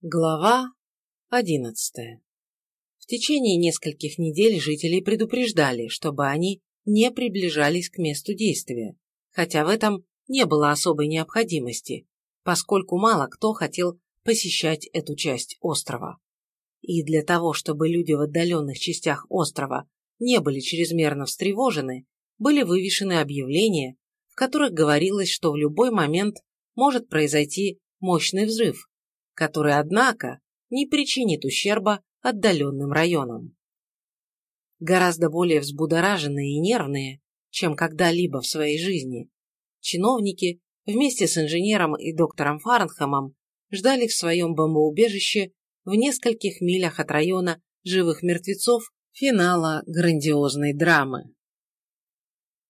Глава одиннадцатая. В течение нескольких недель жителей предупреждали, чтобы они не приближались к месту действия, хотя в этом не было особой необходимости, поскольку мало кто хотел посещать эту часть острова. И для того, чтобы люди в отдаленных частях острова не были чрезмерно встревожены, были вывешены объявления, в которых говорилось, что в любой момент может произойти мощный взрыв, который, однако, не причинит ущерба отдаленным районам. Гораздо более взбудораженные и нервные, чем когда-либо в своей жизни, чиновники вместе с инженером и доктором Фарнхэмом ждали в своем бомбоубежище в нескольких милях от района живых мертвецов финала грандиозной драмы.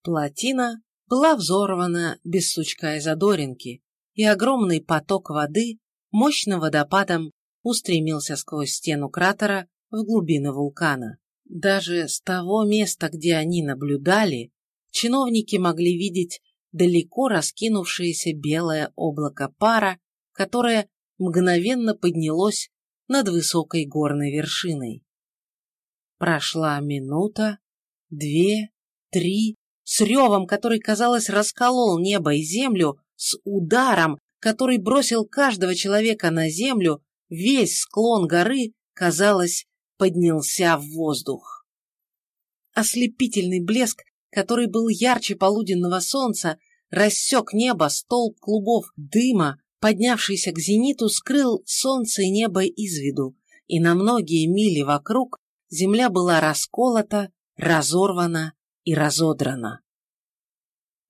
Плотина была взорвана без сучка и задоринки, и огромный поток воды мощным водопадом устремился сквозь стену кратера в глубины вулкана. Даже с того места, где они наблюдали, чиновники могли видеть далеко раскинувшееся белое облако пара, которое мгновенно поднялось над высокой горной вершиной. Прошла минута, две, три, с ревом, который, казалось, расколол небо и землю, с ударом, который бросил каждого человека на землю, весь склон горы, казалось, поднялся в воздух. Ослепительный блеск, который был ярче полуденного солнца, рассек небо, столб клубов дыма, поднявшийся к зениту, скрыл солнце и небо из виду, и на многие мили вокруг земля была расколота, разорвана и разодрана.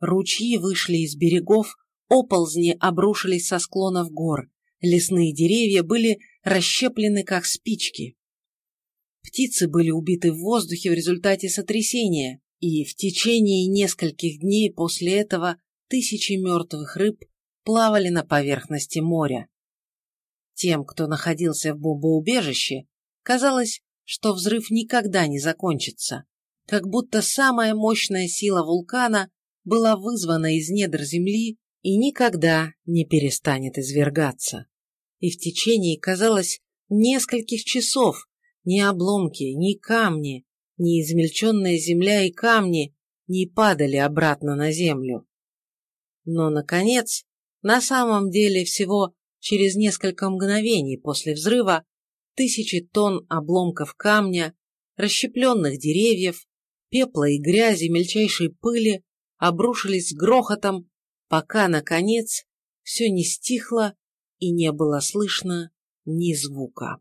Ручьи вышли из берегов, Оползни обрушились со склонов гор, лесные деревья были расщеплены, как спички. Птицы были убиты в воздухе в результате сотрясения, и в течение нескольких дней после этого тысячи мертвых рыб плавали на поверхности моря. Тем, кто находился в бомбоубежище, казалось, что взрыв никогда не закончится, как будто самая мощная сила вулкана была вызвана из недр земли и никогда не перестанет извергаться. И в течение, казалось, нескольких часов ни обломки, ни камни, ни измельченная земля и камни не падали обратно на землю. Но, наконец, на самом деле всего через несколько мгновений после взрыва тысячи тонн обломков камня, расщепленных деревьев, пепла и грязи, мельчайшей пыли обрушились с грохотом пока, наконец, все не стихло и не было слышно ни звука.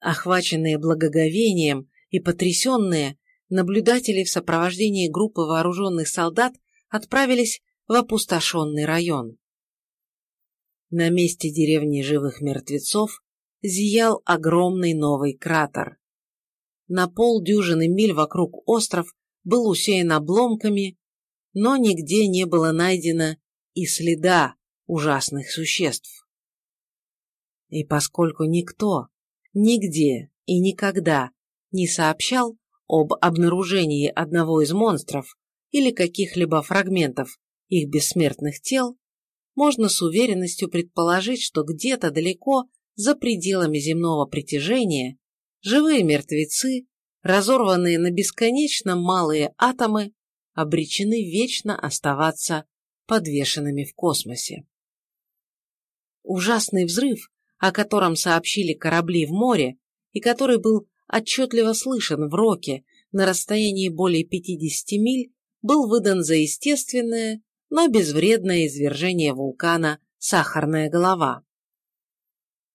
Охваченные благоговением и потрясенные, наблюдатели в сопровождении группы вооруженных солдат отправились в опустошенный район. На месте деревни живых мертвецов зиял огромный новый кратер. На полдюжины миль вокруг остров был усеян обломками но нигде не было найдено и следа ужасных существ. И поскольку никто, нигде и никогда не сообщал об обнаружении одного из монстров или каких-либо фрагментов их бессмертных тел, можно с уверенностью предположить, что где-то далеко за пределами земного притяжения живые мертвецы, разорванные на бесконечно малые атомы, обречены вечно оставаться подвешенными в космосе. Ужасный взрыв, о котором сообщили корабли в море и который был отчетливо слышен в Роке на расстоянии более 50 миль, был выдан за естественное, но безвредное извержение вулкана «Сахарная голова».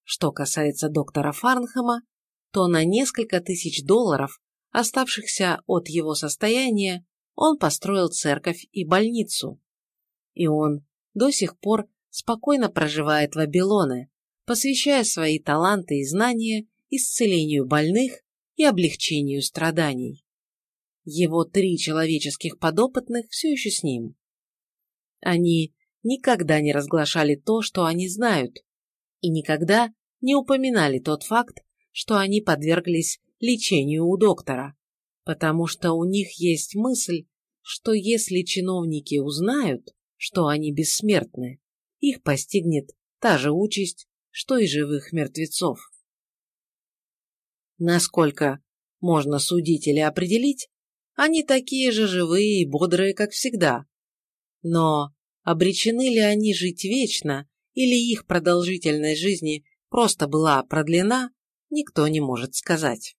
Что касается доктора Фарнхэма, то на несколько тысяч долларов, оставшихся от его состояния, он построил церковь и больницу. И он до сих пор спокойно проживает в Вавилоне, посвящая свои таланты и знания исцелению больных и облегчению страданий. Его три человеческих подопытных все еще с ним. Они никогда не разглашали то, что они знают, и никогда не упоминали тот факт, что они подверглись лечению у доктора, потому что у них есть мысль, что если чиновники узнают, что они бессмертны, их постигнет та же участь, что и живых мертвецов. Насколько можно судить или определить, они такие же живые и бодрые, как всегда. Но обречены ли они жить вечно, или их продолжительность жизни просто была продлена, никто не может сказать.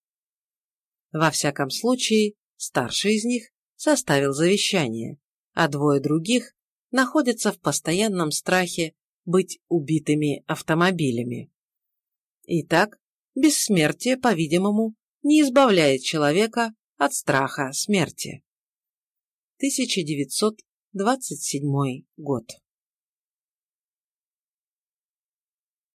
Во всяком случае, старший из них составил завещание, а двое других находятся в постоянном страхе быть убитыми автомобилями. Итак, бессмертие, по-видимому, не избавляет человека от страха смерти. 1927 год